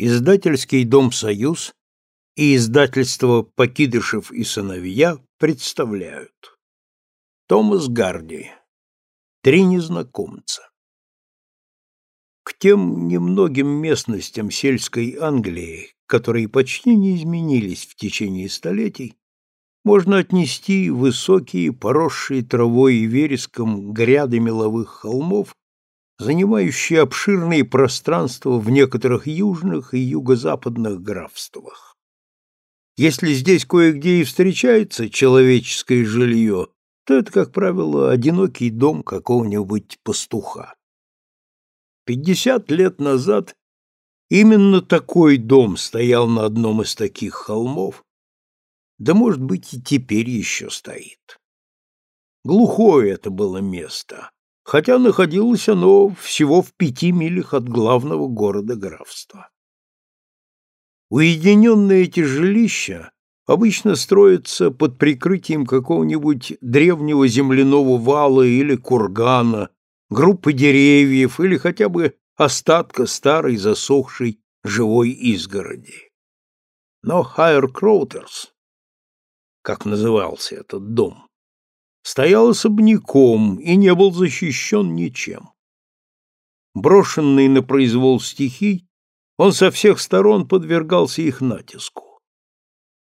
Издательский дом «Союз» и издательство «Покидышев и сыновья» представляют. Томас Гарди. Три незнакомца. К тем немногим местностям сельской Англии, которые почти не изменились в течение столетий, можно отнести высокие, поросшие травой и вереском гряды меловых холмов занимающие обширные пространства в некоторых южных и юго-западных графствах. Если здесь кое-где и встречается человеческое жилье, то это, как правило, одинокий дом какого-нибудь пастуха. Пятьдесят лет назад именно такой дом стоял на одном из таких холмов, да, может быть, и теперь еще стоит. Глухое это было место, хотя находилось оно всего в пяти милях от главного города графства. Уединенные эти жилища обычно строятся под прикрытием какого-нибудь древнего земляного вала или кургана, группы деревьев или хотя бы остатка старой засохшей живой изгороди. Но Хайер Кроутерс, как назывался этот дом, стоял особняком и не был защищен ничем. Брошенный на произвол стихий, он со всех сторон подвергался их натиску.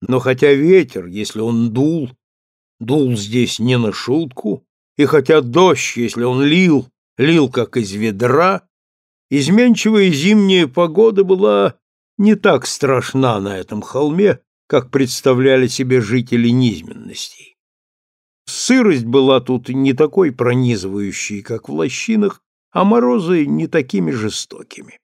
Но хотя ветер, если он дул, дул здесь не на шутку, и хотя дождь, если он лил, лил как из ведра, изменчивая зимняя погода была не так страшна на этом холме, как представляли себе жители низменностей. Сырость была тут не такой пронизывающей, как в лощинах, а морозы не такими жестокими.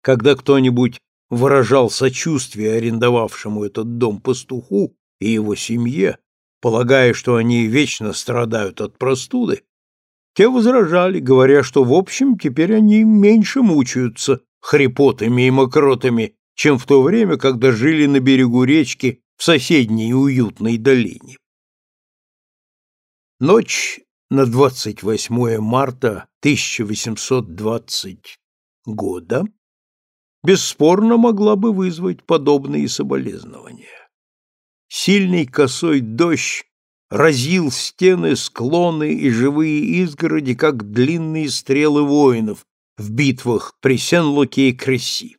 Когда кто-нибудь выражал сочувствие арендовавшему этот дом пастуху и его семье, полагая, что они вечно страдают от простуды, те возражали, говоря, что в общем теперь они меньше мучаются хрипотами и мокротами, чем в то время, когда жили на берегу речки в соседней уютной долине. Ночь на 28 марта 1820 года бесспорно могла бы вызвать подобные соболезнования. Сильный косой дождь разил стены, склоны и живые изгороди, как длинные стрелы воинов в битвах при Сен-Луке и Кресси.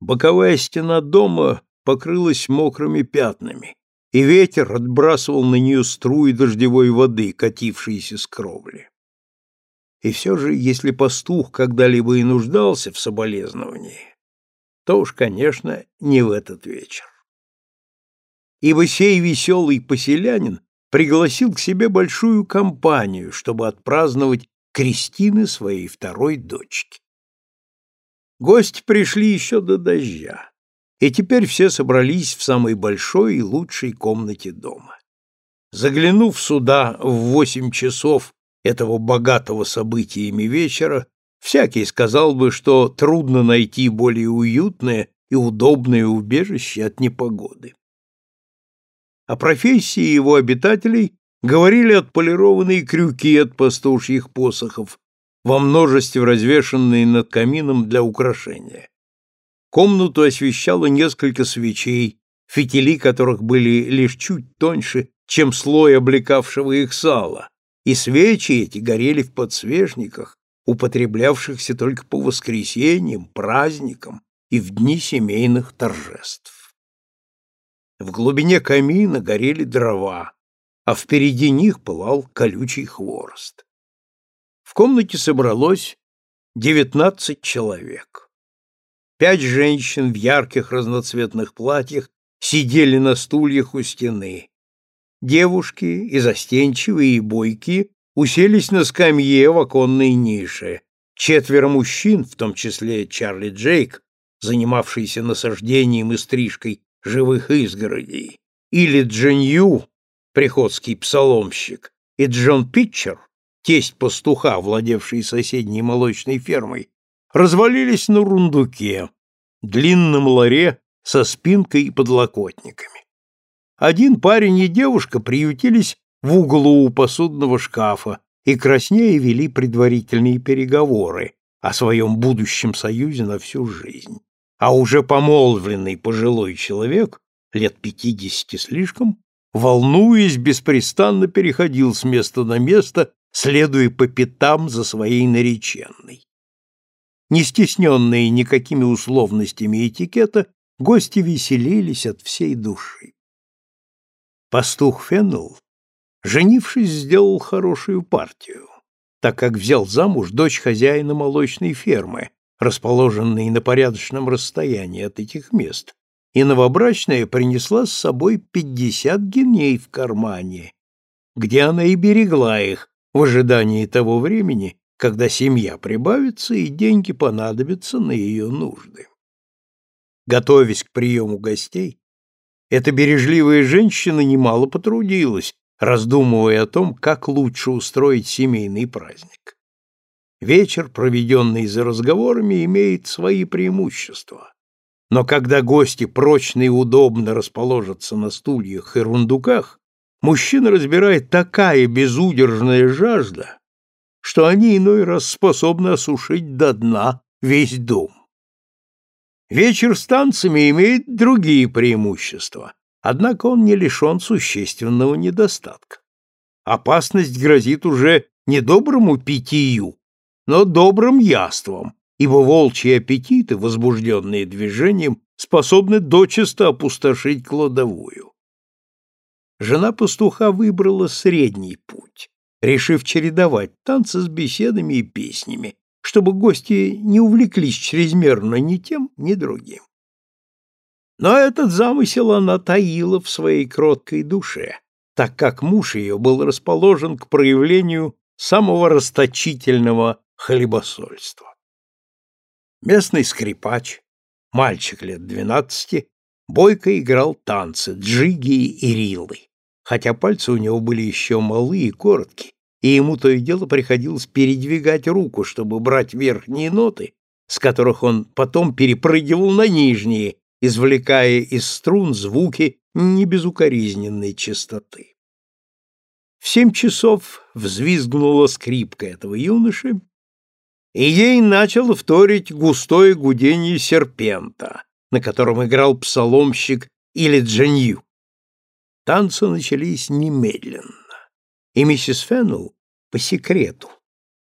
Боковая стена дома покрылась мокрыми пятнами, и ветер отбрасывал на нее струи дождевой воды, катившиеся с кровли. И все же, если пастух когда-либо и нуждался в соболезновании, то уж, конечно, не в этот вечер. Ибо сей веселый поселянин пригласил к себе большую компанию, чтобы отпраздновать крестины своей второй дочки. Гости пришли еще до дождя и теперь все собрались в самой большой и лучшей комнате дома. Заглянув сюда в восемь часов этого богатого событиями вечера, всякий сказал бы, что трудно найти более уютное и удобное убежище от непогоды. О профессии его обитателей говорили отполированные крюки от пастушьих посохов, во множестве развешанные над камином для украшения. Комнату освещало несколько свечей, фитили которых были лишь чуть тоньше, чем слой облекавшего их сала, и свечи эти горели в подсвечниках, употреблявшихся только по воскресеньям, праздникам и в дни семейных торжеств. В глубине камина горели дрова, а впереди них пылал колючий хворост. В комнате собралось девятнадцать человек. Пять женщин в ярких разноцветных платьях сидели на стульях у стены. Девушки, и застенчивые, и бойкие, уселись на скамье в оконной нише. Четверо мужчин, в том числе Чарли Джейк, занимавшийся насаждением и стрижкой живых изгородей, или Дженью, приходский псаломщик, и Джон Питчер, тесть пастуха, владевший соседней молочной фермой, развалились на рундуке, длинном ларе со спинкой и подлокотниками. Один парень и девушка приютились в углу у посудного шкафа и краснее вели предварительные переговоры, о своем будущем союзе на всю жизнь, а уже помолвленный пожилой человек, лет пятидесяти слишком, волнуясь, беспрестанно переходил с места на место, следуя по пятам за своей нареченной. Не стесненные никакими условностями этикета, гости веселились от всей души. Пастух Феннелл, женившись, сделал хорошую партию, так как взял замуж дочь хозяина молочной фермы, расположенной на порядочном расстоянии от этих мест, и новобрачная принесла с собой пятьдесят геней в кармане, где она и берегла их в ожидании того времени, когда семья прибавится и деньги понадобятся на ее нужды. Готовясь к приему гостей, эта бережливая женщина немало потрудилась, раздумывая о том, как лучше устроить семейный праздник. Вечер, проведенный за разговорами, имеет свои преимущества. Но когда гости прочно и удобно расположатся на стульях и рундуках, мужчина разбирает такая безудержная жажда, что они иной раз способны осушить до дна весь дом. Вечер с танцами имеет другие преимущества, однако он не лишен существенного недостатка. Опасность грозит уже не доброму питью, но добрым яством, ибо волчьи аппетиты, возбужденные движением, способны дочисто опустошить кладовую. Жена пастуха выбрала средний путь, решив чередовать танцы с беседами и песнями, чтобы гости не увлеклись чрезмерно ни тем, ни другим. Но этот замысел она таила в своей кроткой душе, так как муж ее был расположен к проявлению самого расточительного хлебосольства. Местный скрипач, мальчик лет двенадцати, бойко играл танцы, джиги и рилы, хотя пальцы у него были еще малы и короткие, и ему то и дело приходилось передвигать руку, чтобы брать верхние ноты, с которых он потом перепрыгивал на нижние, извлекая из струн звуки небезукоризненной чистоты. В семь часов взвизгнула скрипка этого юноши, и ей начало вторить густое гудение серпента, на котором играл псаломщик или джанью. Танцы начались немедленно и миссис Феннелл по секрету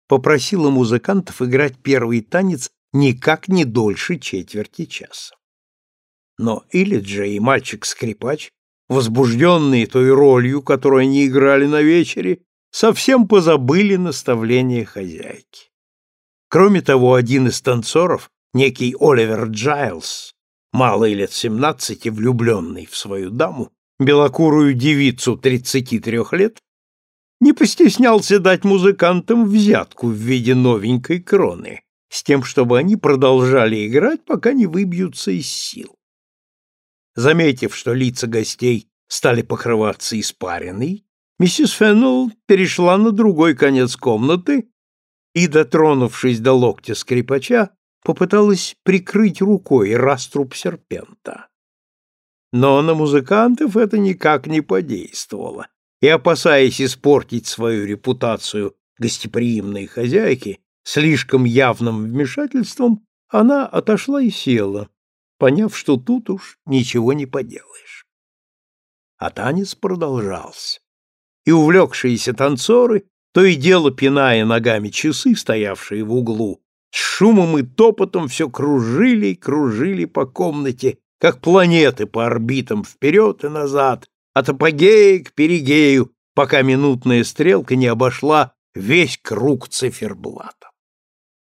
попросила музыкантов играть первый танец никак не дольше четверти часа. Но Илиджа и мальчик-скрипач, возбужденные той ролью, которую они играли на вечере, совсем позабыли наставления хозяйки. Кроме того, один из танцоров, некий Оливер Джайлс, малый лет семнадцати, влюбленный в свою даму, белокурую девицу тридцати трех лет, не постеснялся дать музыкантам взятку в виде новенькой кроны, с тем, чтобы они продолжали играть, пока не выбьются из сил. Заметив, что лица гостей стали покрываться испариной, миссис Феннелл перешла на другой конец комнаты и, дотронувшись до локтя скрипача, попыталась прикрыть рукой раструб серпента. Но на музыкантов это никак не подействовало, и, опасаясь испортить свою репутацию гостеприимной хозяйки слишком явным вмешательством, она отошла и села, поняв, что тут уж ничего не поделаешь. А танец продолжался, и увлекшиеся танцоры, то и дело пиная ногами часы, стоявшие в углу, с шумом и топотом все кружили и кружили по комнате, как планеты по орбитам вперед и назад, от апогея к перигею, пока минутная стрелка не обошла весь круг циферблата.